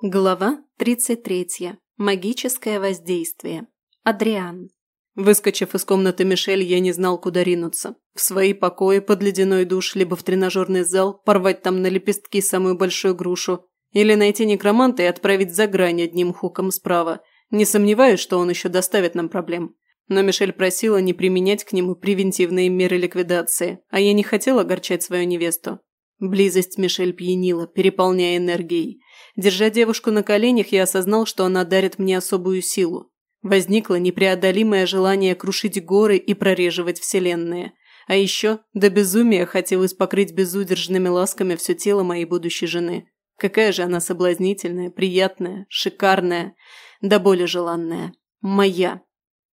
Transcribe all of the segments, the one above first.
Глава 33. Магическое воздействие. Адриан. Выскочив из комнаты Мишель, я не знал, куда ринуться. В свои покои, под ледяной душ, либо в тренажерный зал, порвать там на лепестки самую большую грушу, или найти некроманта и отправить за грань одним хуком справа. Не сомневаюсь, что он еще доставит нам проблем. Но Мишель просила не применять к нему превентивные меры ликвидации, а я не хотел огорчать свою невесту. Близость Мишель пьянила, переполняя энергией. Держа девушку на коленях, я осознал, что она дарит мне особую силу. Возникло непреодолимое желание крушить горы и прореживать вселенные. А еще до безумия хотелось покрыть безудержными ласками все тело моей будущей жены. Какая же она соблазнительная, приятная, шикарная, да более желанная. Моя.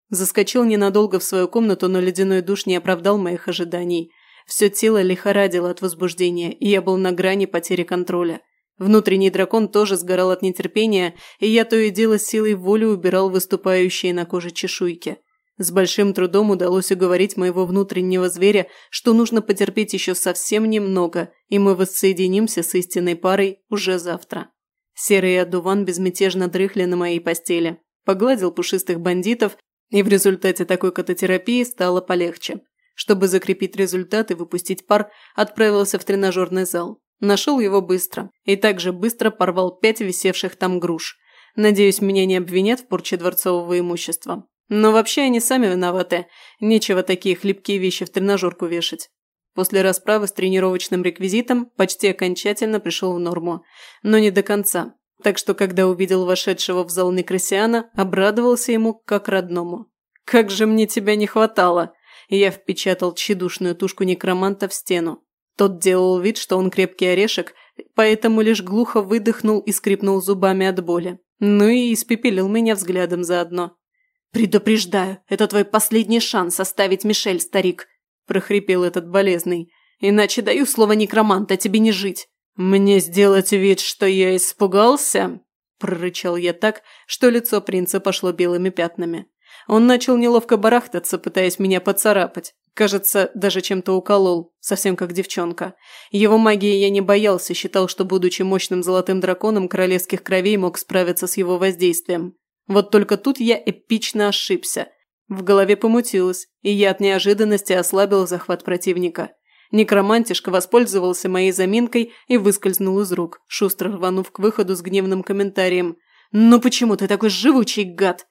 Заскочил ненадолго в свою комнату, но ледяной душ не оправдал моих ожиданий. Все тело лихорадило от возбуждения, и я был на грани потери контроля. Внутренний дракон тоже сгорал от нетерпения, и я то и дело силой воли убирал выступающие на коже чешуйки. С большим трудом удалось уговорить моего внутреннего зверя, что нужно потерпеть еще совсем немного, и мы воссоединимся с истинной парой уже завтра. Серый одуван безмятежно дрыхли на моей постели. Погладил пушистых бандитов, и в результате такой кататерапии стало полегче. Чтобы закрепить результат и выпустить пар, отправился в тренажерный зал. Нашел его быстро. И также быстро порвал пять висевших там груш. Надеюсь, меня не обвинят в порче дворцового имущества. Но вообще они сами виноваты. Нечего такие хлипкие вещи в тренажерку вешать. После расправы с тренировочным реквизитом почти окончательно пришел в норму. Но не до конца. Так что, когда увидел вошедшего в зал Некрасиана, обрадовался ему как родному. «Как же мне тебя не хватало!» Я впечатал тщедушную тушку некроманта в стену. Тот делал вид, что он крепкий орешек, поэтому лишь глухо выдохнул и скрипнул зубами от боли. Ну и испепелил меня взглядом заодно. «Предупреждаю, это твой последний шанс оставить Мишель, старик», – прохрипел этот болезный. «Иначе даю слово некроманта, тебе не жить». «Мне сделать вид, что я испугался?» – прорычал я так, что лицо принца пошло белыми пятнами. Он начал неловко барахтаться, пытаясь меня поцарапать. Кажется, даже чем-то уколол, совсем как девчонка. Его магии я не боялся, считал, что, будучи мощным золотым драконом королевских кровей, мог справиться с его воздействием. Вот только тут я эпично ошибся. В голове помутилось, и я от неожиданности ослабил захват противника. Некромантишка воспользовался моей заминкой и выскользнул из рук, шустро рванув к выходу с гневным комментарием. «Ну почему ты такой живучий, гад?»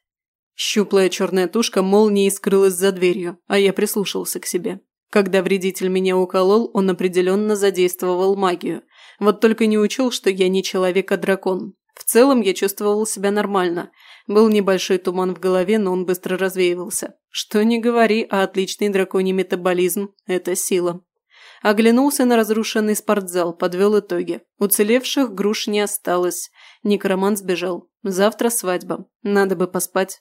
Щуплая черная тушка молнией скрылась за дверью, а я прислушался к себе. Когда вредитель меня уколол, он определенно задействовал магию. Вот только не учел, что я не человек, а дракон. В целом я чувствовал себя нормально. Был небольшой туман в голове, но он быстро развеивался. Что не говори, а отличный драконий метаболизм – это сила. Оглянулся на разрушенный спортзал, подвел итоги. Уцелевших груш не осталось. Некромант сбежал. Завтра свадьба. Надо бы поспать.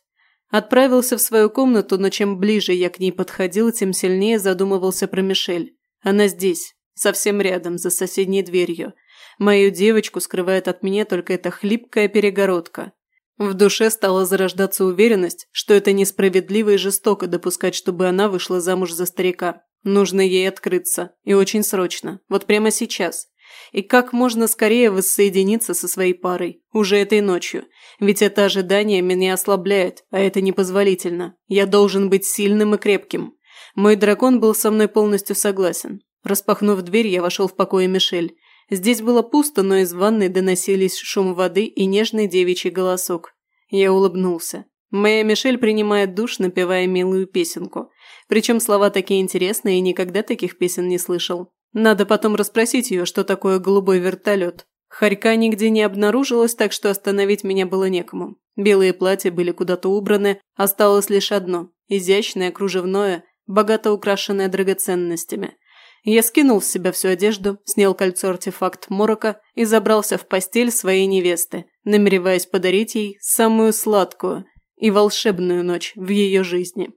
Отправился в свою комнату, но чем ближе я к ней подходил, тем сильнее задумывался про Мишель. Она здесь, совсем рядом, за соседней дверью. Мою девочку скрывает от меня только эта хлипкая перегородка. В душе стала зарождаться уверенность, что это несправедливо и жестоко допускать, чтобы она вышла замуж за старика. Нужно ей открыться. И очень срочно. Вот прямо сейчас и как можно скорее воссоединиться со своей парой, уже этой ночью. Ведь это ожидание меня ослабляет, а это непозволительно. Я должен быть сильным и крепким. Мой дракон был со мной полностью согласен. Распахнув дверь, я вошел в покое Мишель. Здесь было пусто, но из ванной доносились шум воды и нежный девичий голосок. Я улыбнулся. Моя Мишель принимает душ, напевая милую песенку. Причем слова такие интересные, и никогда таких песен не слышал. Надо потом расспросить ее, что такое голубой вертолет. Харька нигде не обнаружилось, так что остановить меня было некому. Белые платья были куда-то убраны, осталось лишь одно – изящное, кружевное, богато украшенное драгоценностями. Я скинул с себя всю одежду, снял кольцо-артефакт Морока и забрался в постель своей невесты, намереваясь подарить ей самую сладкую и волшебную ночь в ее жизни.